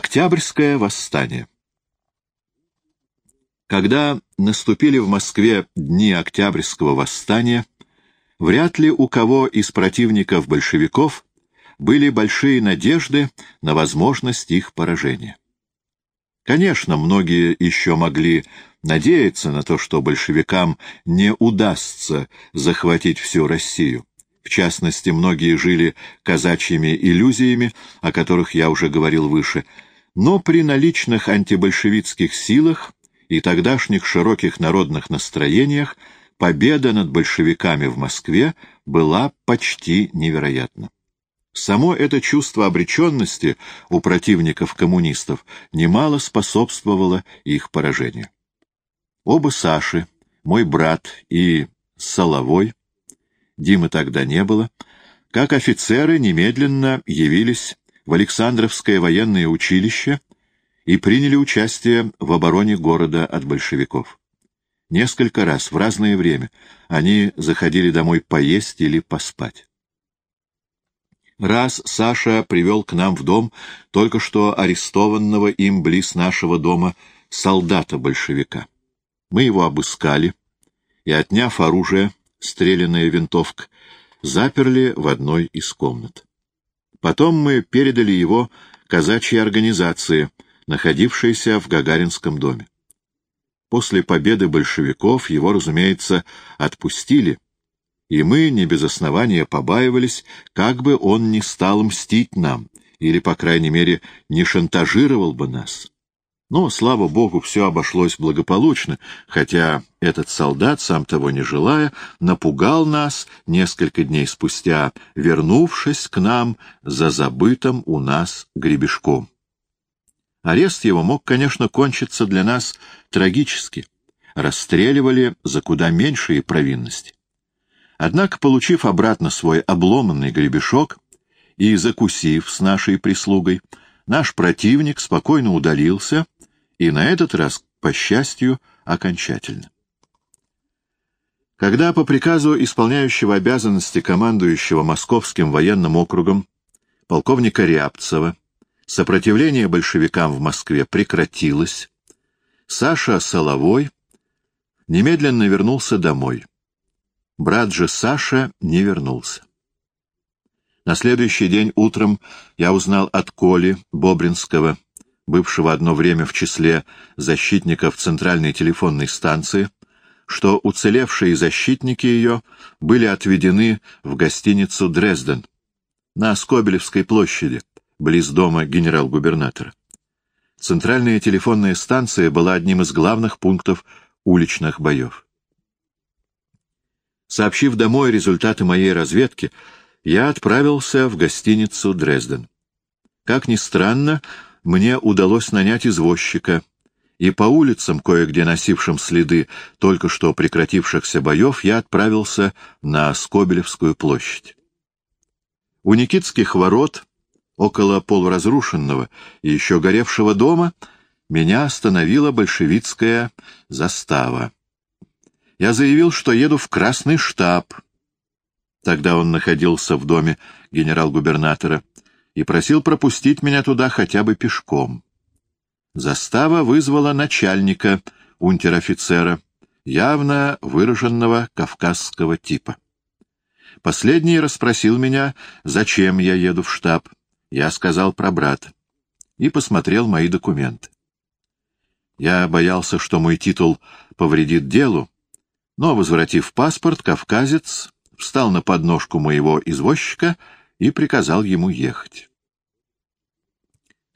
Октябрьское восстание Когда наступили в Москве дни Октябрьского восстания, вряд ли у кого из противников большевиков были большие надежды на возможность их поражения. Конечно, многие еще могли надеяться на то, что большевикам не удастся захватить всю Россию. В частности, многие жили казачьими иллюзиями, о которых я уже говорил выше, но при наличных антибольшевистских силах и тогдашних широких народных настроениях победа над большевиками в Москве была почти невероятна. Само это чувство обреченности у противников коммунистов немало способствовало их поражению. Оба Саши, мой брат и Соловой, Димы тогда не было, как офицеры немедленно явились в Александровское военное училище и приняли участие в обороне города от большевиков. Несколько раз в разное время они заходили домой поесть или поспать. Раз Саша привел к нам в дом только что арестованного им близ нашего дома солдата-большевика. Мы его обыскали и, отняв оружие, стрелянная винтовка, заперли в одной из комнат. Потом мы передали его казачьей организации, находившейся в Гагаринском доме. После победы большевиков его, разумеется, отпустили — и мы не без основания побаивались, как бы он не стал мстить нам, или, по крайней мере, не шантажировал бы нас. Но, слава богу, все обошлось благополучно, хотя этот солдат, сам того не желая, напугал нас несколько дней спустя, вернувшись к нам за забытым у нас гребешком. Арест его мог, конечно, кончиться для нас трагически. Расстреливали за куда меньшие провинности. Однако, получив обратно свой обломанный гребешок и закусив с нашей прислугой, наш противник спокойно удалился, и на этот раз, по счастью, окончательно. Когда по приказу исполняющего обязанности командующего Московским военным округом полковника Рябцева сопротивление большевикам в Москве прекратилось, Саша Соловой немедленно вернулся домой. Брат же Саша не вернулся. На следующий день утром я узнал от Коли Бобринского, бывшего одно время в числе защитников Центральной телефонной станции, что уцелевшие защитники ее были отведены в гостиницу «Дрезден» на Скобелевской площади, близ дома генерал-губернатора. Центральная телефонная станция была одним из главных пунктов уличных боев. Сообщив домой результаты моей разведки, я отправился в гостиницу «Дрезден». Как ни странно, мне удалось нанять извозчика, и по улицам, кое-где носившим следы только что прекратившихся боев, я отправился на Скобелевскую площадь. У Никитских ворот, около полуразрушенного и еще горевшего дома, меня остановила большевистская застава я заявил, что еду в Красный штаб. Тогда он находился в доме генерал-губернатора и просил пропустить меня туда хотя бы пешком. Застава вызвала начальника, унтер-офицера, явно выраженного кавказского типа. Последний расспросил меня, зачем я еду в штаб. Я сказал про брата и посмотрел мои документы. Я боялся, что мой титул повредит делу, но, возвратив паспорт, кавказец встал на подножку моего извозчика и приказал ему ехать.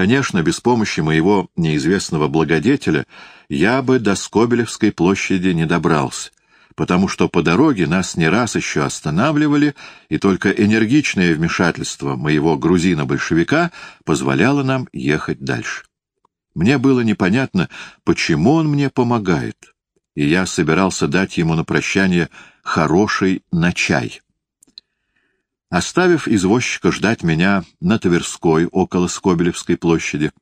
Конечно, без помощи моего неизвестного благодетеля я бы до Скобелевской площади не добрался, потому что по дороге нас не раз еще останавливали, и только энергичное вмешательство моего грузина-большевика позволяло нам ехать дальше. Мне было непонятно, почему он мне помогает и я собирался дать ему на прощание хороший на чай. Оставив извозчика ждать меня на Тверской, около Скобелевской площади,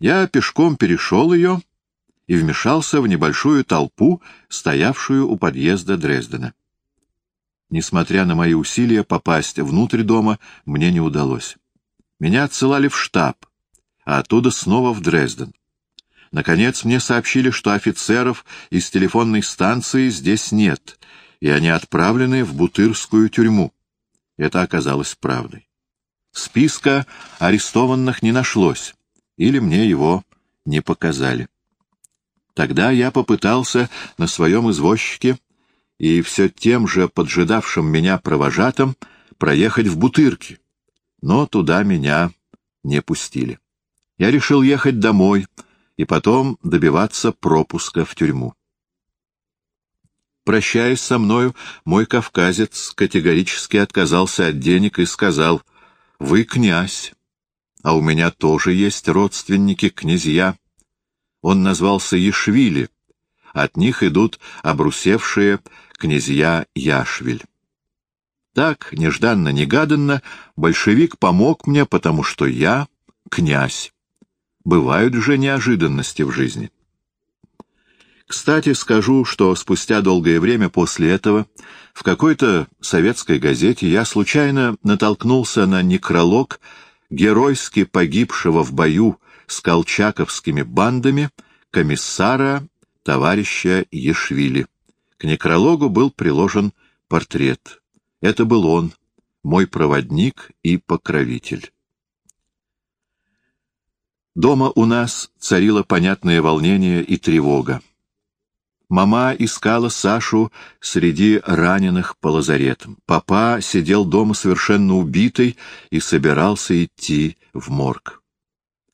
я пешком перешел ее и вмешался в небольшую толпу, стоявшую у подъезда Дрездена. Несмотря на мои усилия попасть внутрь дома, мне не удалось. Меня отсылали в штаб, а оттуда снова в Дрезден. Наконец мне сообщили, что офицеров из телефонной станции здесь нет, и они отправлены в Бутырскую тюрьму. Это оказалось правдой. Списка арестованных не нашлось, или мне его не показали. Тогда я попытался на своем извозчике и все тем же поджидавшим меня провожатым проехать в Бутырки, но туда меня не пустили. Я решил ехать домой и потом добиваться пропуска в тюрьму. Прощаясь со мною, мой кавказец категорически отказался от денег и сказал, «Вы князь, а у меня тоже есть родственники князья». Он назвался Ешвили, от них идут обрусевшие князья Яшвиль. Так, нежданно-негаданно, большевик помог мне, потому что я князь. Бывают же неожиданности в жизни. Кстати, скажу, что спустя долгое время после этого в какой-то советской газете я случайно натолкнулся на некролог геройски погибшего в бою с колчаковскими бандами комиссара товарища Ешвили. К некрологу был приложен портрет. Это был он, мой проводник и покровитель. Дома у нас царило понятное волнение и тревога. Мама искала Сашу среди раненых по лазаретам. Папа сидел дома совершенно убитый и собирался идти в морг.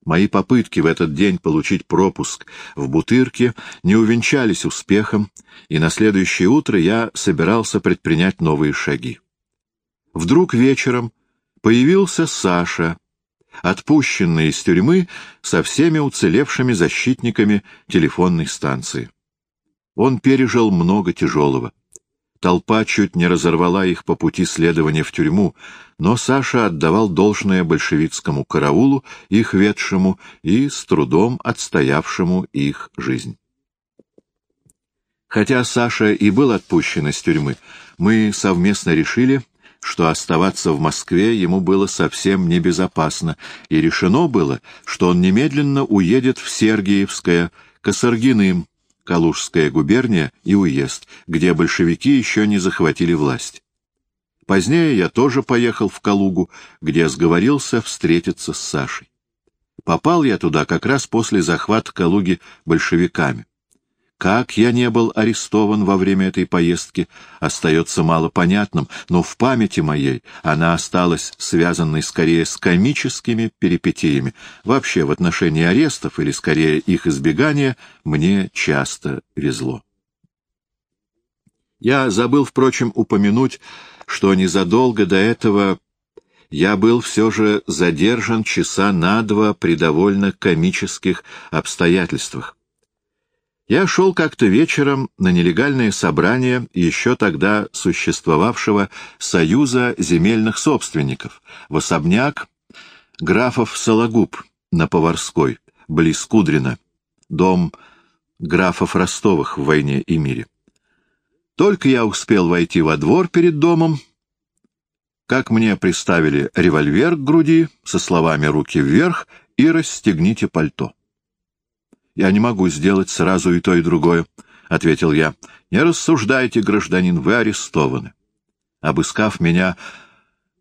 Мои попытки в этот день получить пропуск в Бутырке не увенчались успехом, и на следующее утро я собирался предпринять новые шаги. Вдруг вечером появился Саша, отпущенный из тюрьмы со всеми уцелевшими защитниками телефонной станции. Он пережил много тяжелого. Толпа чуть не разорвала их по пути следования в тюрьму, но Саша отдавал должное большевистскому караулу, их ведшему и с трудом отстоявшему их жизнь. Хотя Саша и был отпущен из тюрьмы, мы совместно решили, что оставаться в Москве ему было совсем небезопасно, и решено было, что он немедленно уедет в Сергиевское, Косаргиным, Калужская губерния и уезд, где большевики еще не захватили власть. Позднее я тоже поехал в Калугу, где сговорился встретиться с Сашей. Попал я туда как раз после захвата Калуги большевиками. Как я не был арестован во время этой поездки, остается мало понятным, но в памяти моей она осталась связанной скорее с комическими перипетиями. Вообще, в отношении арестов, или скорее их избегания, мне часто везло. Я забыл, впрочем, упомянуть, что незадолго до этого я был все же задержан часа на два при довольно комических обстоятельствах. Я шел как-то вечером на нелегальное собрание еще тогда существовавшего Союза земельных собственников в особняк графов Сологуб на Поварской, близ Кудрина, дом графов Ростовых в «Войне и мире». Только я успел войти во двор перед домом, как мне приставили револьвер к груди со словами «руки вверх» и «расстегните пальто». Я не могу сделать сразу и то, и другое, — ответил я. — Не рассуждайте, гражданин, вы арестованы. Обыскав меня,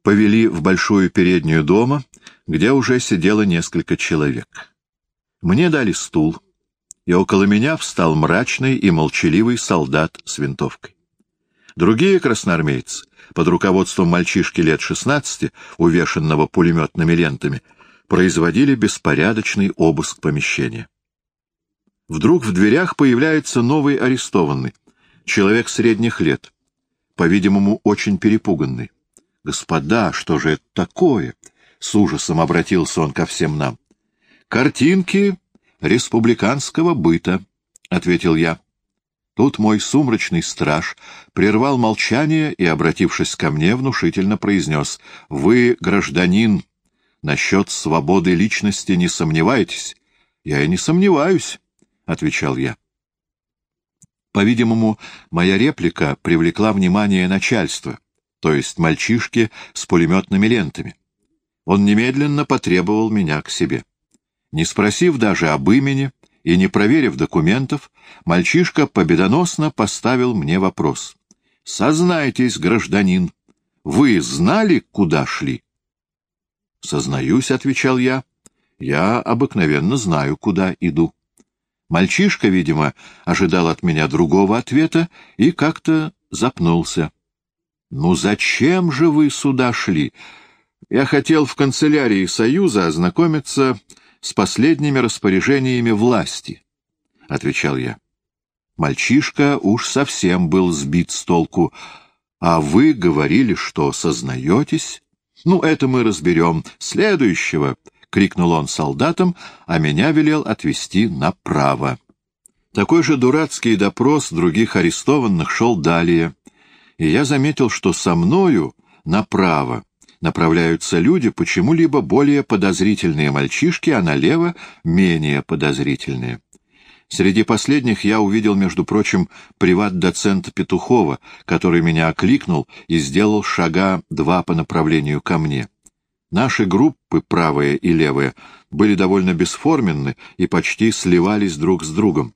повели в большую переднюю дома, где уже сидело несколько человек. Мне дали стул, и около меня встал мрачный и молчаливый солдат с винтовкой. Другие красноармейцы, под руководством мальчишки лет шестнадцати, увешанного пулеметными лентами, производили беспорядочный обыск помещения. Вдруг в дверях появляется новый арестованный, человек средних лет, по-видимому, очень перепуганный. «Господа, что же это такое?» — с ужасом обратился он ко всем нам. «Картинки республиканского быта», — ответил я. Тут мой сумрачный страж прервал молчание и, обратившись ко мне, внушительно произнес, «Вы, гражданин, насчет свободы личности не сомневаетесь?» «Я и не сомневаюсь», — отвечал я. По-видимому, моя реплика привлекла внимание начальства, то есть мальчишки с пулеметными лентами. Он немедленно потребовал меня к себе. Не спросив даже об имени и не проверив документов, мальчишка победоносно поставил мне вопрос. «Сознайтесь, гражданин, вы знали, куда шли?» «Сознаюсь», — отвечал я, — «я обыкновенно знаю, куда иду». Мальчишка, видимо, ожидал от меня другого ответа и как-то запнулся. «Ну зачем же вы сюда шли?» Я хотел в канцелярии Союза ознакомиться с последними распоряжениями власти, — отвечал я. Мальчишка уж совсем был сбит с толку. А вы говорили, что сознаетесь? Ну, это мы разберем. Следующего, — крикнул он солдатам, а меня велел отвести направо. Такой же дурацкий допрос других арестованных шел далее, и я заметил, что со мною направо направляются люди, почему-либо более подозрительные мальчишки, а налево менее подозрительные. Среди последних я увидел, между прочим, приват-доцента Петухова, который меня окликнул и сделал шага два по направлению ко мне. Наши группы, правая и левая, были довольно бесформенны и почти сливались друг с другом.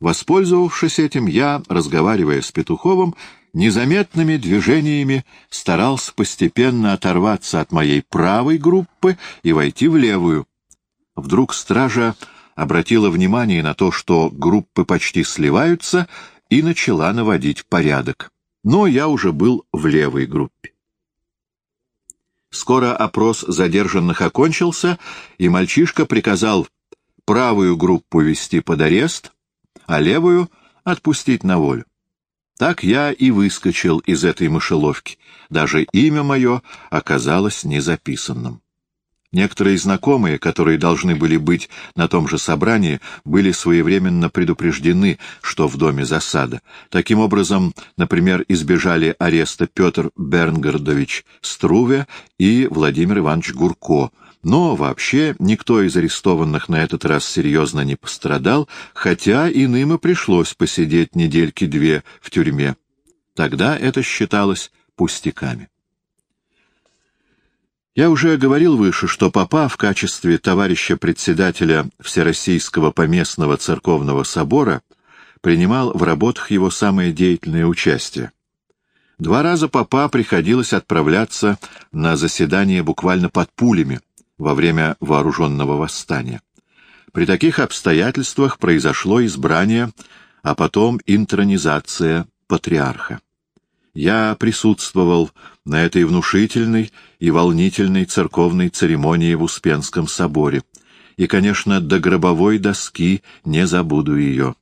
Воспользовавшись этим, я, разговаривая с Петуховым, незаметными движениями старался постепенно оторваться от моей правой группы и войти в левую. Вдруг стража обратила внимание на то, что группы почти сливаются, и начала наводить порядок. Но я уже был в левой группе. Скоро опрос задержанных окончился, и мальчишка приказал правую группу вести под арест, а левую — отпустить на волю. Так я и выскочил из этой мышеловки. Даже имя мое оказалось незаписанным. Некоторые знакомые, которые должны были быть на том же собрании, были своевременно предупреждены, что в доме засада. Таким образом, например, избежали ареста Петр Бернгардович Струве и Владимир Иванович Гурко — но вообще никто из арестованных на этот раз серьезно не пострадал, хотя иным и пришлось посидеть недельки-две в тюрьме. Тогда это считалось пустяками. Я уже говорил выше, что папа в качестве товарища председателя Всероссийского поместного церковного собора принимал в работах его самое деятельное участие. Два раза папа приходилось отправляться на заседания буквально под пулями, во время вооруженного восстания. При таких обстоятельствах произошло избрание, а потом интронизация патриарха. Я присутствовал на этой внушительной и волнительной церковной церемонии в Успенском соборе, и, конечно, до гробовой доски не забуду ее.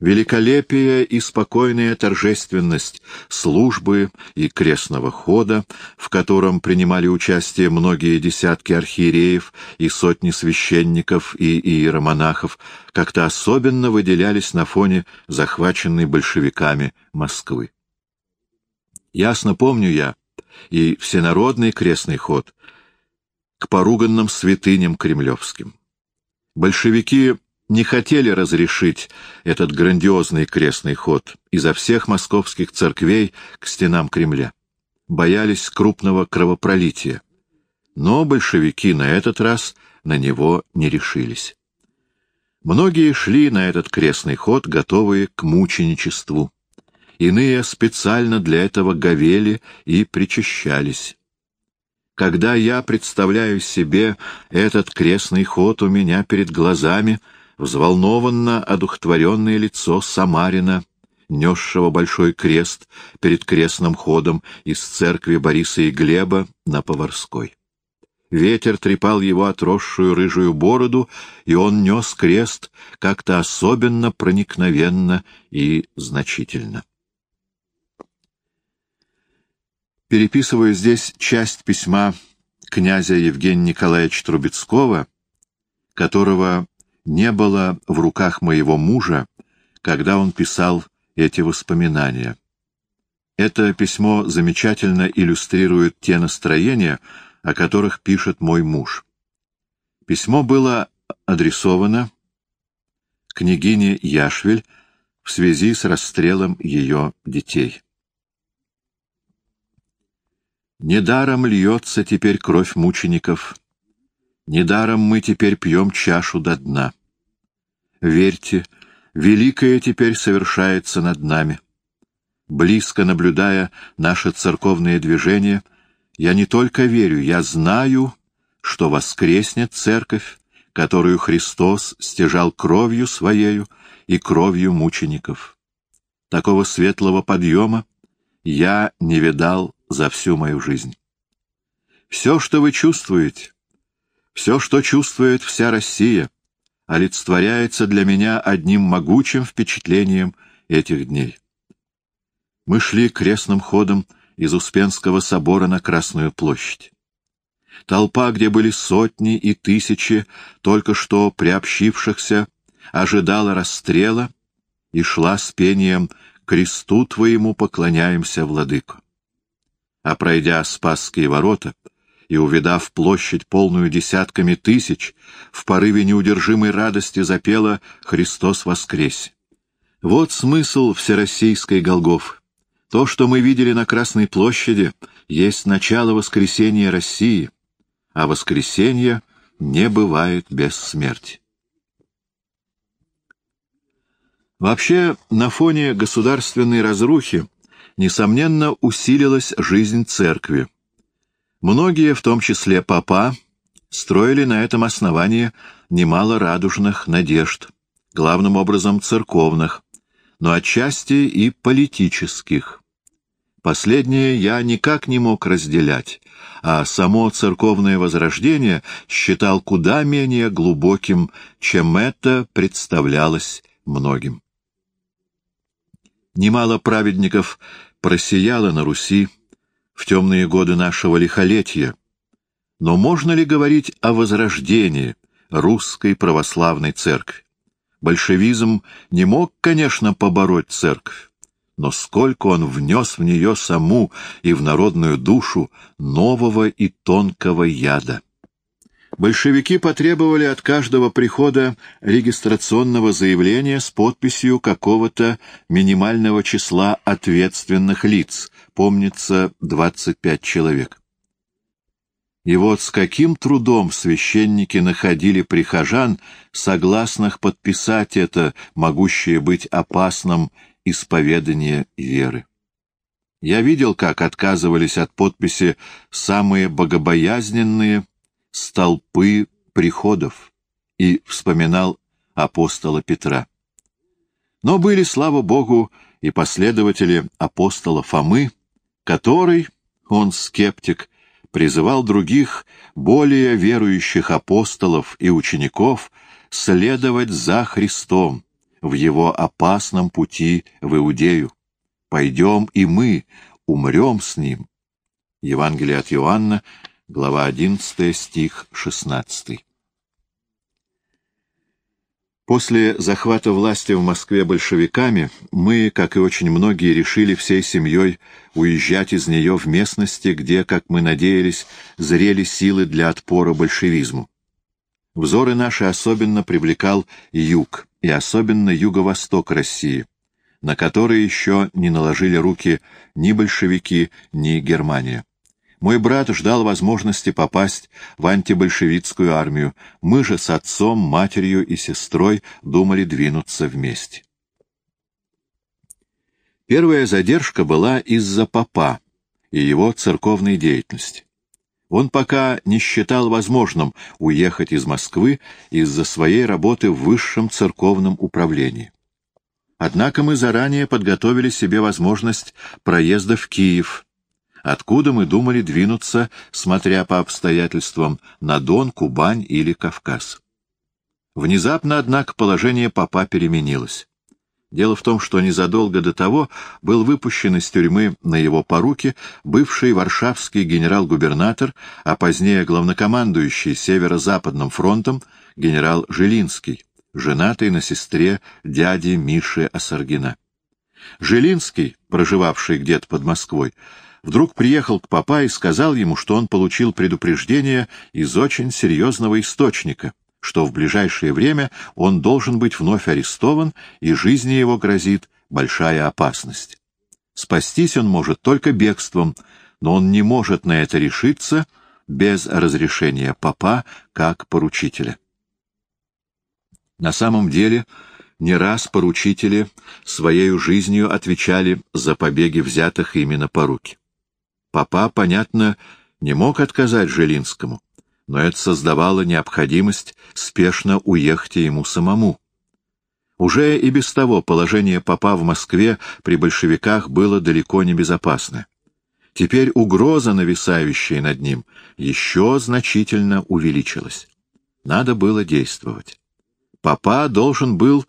Великолепие и спокойная торжественность службы и крестного хода, в котором принимали участие многие десятки архиереев и сотни священников и иеромонахов, как-то особенно выделялись на фоне захваченной большевиками Москвы. Ясно помню я и всенародный крестный ход к поруганным святыням кремлевским. Большевики не хотели разрешить этот грандиозный крестный ход изо всех московских церквей к стенам Кремля. Боялись крупного кровопролития. Но большевики на этот раз на него не решились. Многие шли на этот крестный ход, готовые к мученичеству. Иные специально для этого говели и причащались. Когда я представляю себе этот крестный ход у меня перед глазами — взволнованно одухотворенное лицо Самарина, несшего большой крест перед крестным ходом из церкви Бориса и Глеба на Поварской. Ветер трепал его отросшую рыжую бороду, и он нес крест как-то особенно проникновенно и значительно. Переписываю здесь часть письма князя Евгения Николаевича Трубецкого, которого не было в руках моего мужа, когда он писал эти воспоминания. Это письмо замечательно иллюстрирует те настроения, о которых пишет мой муж. Письмо было адресовано княгине Яшвель в связи с расстрелом ее детей. Недаром льется теперь кровь мучеников, Недаром мы теперь пьем чашу до дна. Верьте, великое теперь совершается над нами. Близко наблюдая наше церковное движение, я не только верю, я знаю, что воскреснет церковь, которую Христос стяжал кровью Своею и кровью мучеников. Такого светлого подъема я не видал за всю мою жизнь. Все, что вы чувствуете, все, что чувствует вся Россия, олицетворяется для меня одним могучим впечатлением этих дней. Мы шли крестным ходом из Успенского собора на Красную площадь. Толпа, где были сотни и тысячи только что приобщившихся, ожидала расстрела и шла с пением «Кресту твоему поклоняемся, владыку». А пройдя Спасские ворота и увидав площадь, полную десятками тысяч, в порыве неудержимой радости запела «Христос воскресе». Вот смысл всероссийской Голгофы. То, что мы видели на Красной площади, есть начало воскресения России, а воскресенье не бывает без смерти. Вообще, на фоне государственной разрухи, несомненно, усилилась жизнь церкви. Многие, в том числе папа, строили на этом основании немало радужных надежд, главным образом церковных, но отчасти и политических. Последнее я никак не мог разделять, а само церковное возрождение считал куда менее глубоким, чем это представлялось многим. Немало праведников просияло на Руси в темные годы нашего лихолетия. Но можно ли говорить о возрождении русской православной церкви? Большевизм не мог, конечно, побороть церковь, но сколько он внес в нее саму и в народную душу нового и тонкого яда. Большевики потребовали от каждого прихода регистрационного заявления с подписью какого-то минимального числа ответственных лиц, помнится 25 человек. И вот с каким трудом священники находили прихожан, согласных подписать это, могущее быть опасным, исповедание веры. Я видел, как отказывались от подписи самые богобоязненные столпы приходов и вспоминал апостола Петра. Но были, слава Богу, и последователи апостола Фомы, который, он скептик, призывал других, более верующих апостолов и учеников следовать за Христом в его опасном пути в Иудею. Пойдем и мы, умрем с ним. Евангелие от Иоанна, глава 11, стих 16. После захвата власти в Москве большевиками мы, как и очень многие, решили всей семьей уезжать из нее в местности, где, как мы надеялись, зрели силы для отпора большевизму. Взоры наши особенно привлекал юг, и особенно юго-восток России, на который еще не наложили руки ни большевики, ни Германия. Мой брат ждал возможности попасть в антибольшевистскую армию. Мы же с отцом, матерью и сестрой думали двинуться вместе. Первая задержка была из-за папа и его церковной деятельности. Он пока не считал возможным уехать из Москвы из-за своей работы в высшем церковном управлении. Однако мы заранее подготовили себе возможность проезда в Киев, откуда мы думали двинуться, смотря по обстоятельствам, на Дон, Кубань или Кавказ. Внезапно, однако, положение папа переменилось. Дело в том, что незадолго до того был выпущен из тюрьмы на его поруки бывший варшавский генерал-губернатор, а позднее главнокомандующий Северо-Западным фронтом генерал Жилинский, женатый на сестре дяди Миши Осаргина. Жилинский, проживавший где-то под Москвой, вдруг приехал к папа и сказал ему, что он получил предупреждение из очень серьезного источника, что в ближайшее время он должен быть вновь арестован, и жизни его грозит большая опасность. Спастись он может только бегством, но он не может на это решиться, без разрешения папа, как поручителя. На самом деле, не раз поручители своей жизнью отвечали за побеги взятых именно по руки. Папа, понятно, не мог отказать Желинскому, но это создавало необходимость спешно уехать ему самому. Уже и без того положение папа в Москве при большевиках было далеко не безопасное. Теперь угроза, нависающая над ним, еще значительно увеличилась. Надо было действовать. Папа должен был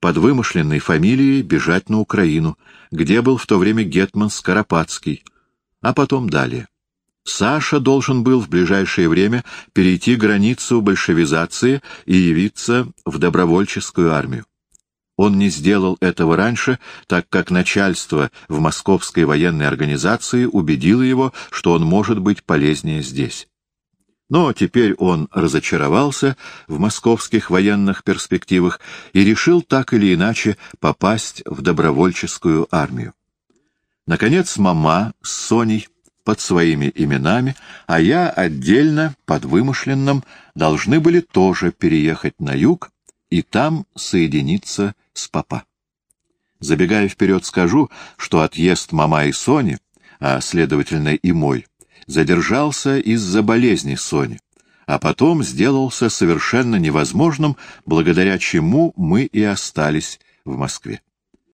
под вымышленной фамилией бежать на Украину, где был в то время гетман Скоропадский, а потом далее. Саша должен был в ближайшее время перейти границу большевизации и явиться в добровольческую армию. Он не сделал этого раньше, так как начальство в Московской военной организации убедило его, что он может быть полезнее здесь. Но теперь он разочаровался в московских военных перспективах и решил так или иначе попасть в добровольческую армию. Наконец, мама с Соней под своими именами, а я отдельно, под вымышленным, должны были тоже переехать на юг и там соединиться с папа. Забегая вперед, скажу, что отъезд мама и Сони, а, следовательно, и мой, задержался из-за болезни Сони, а потом сделался совершенно невозможным, благодаря чему мы и остались в Москве.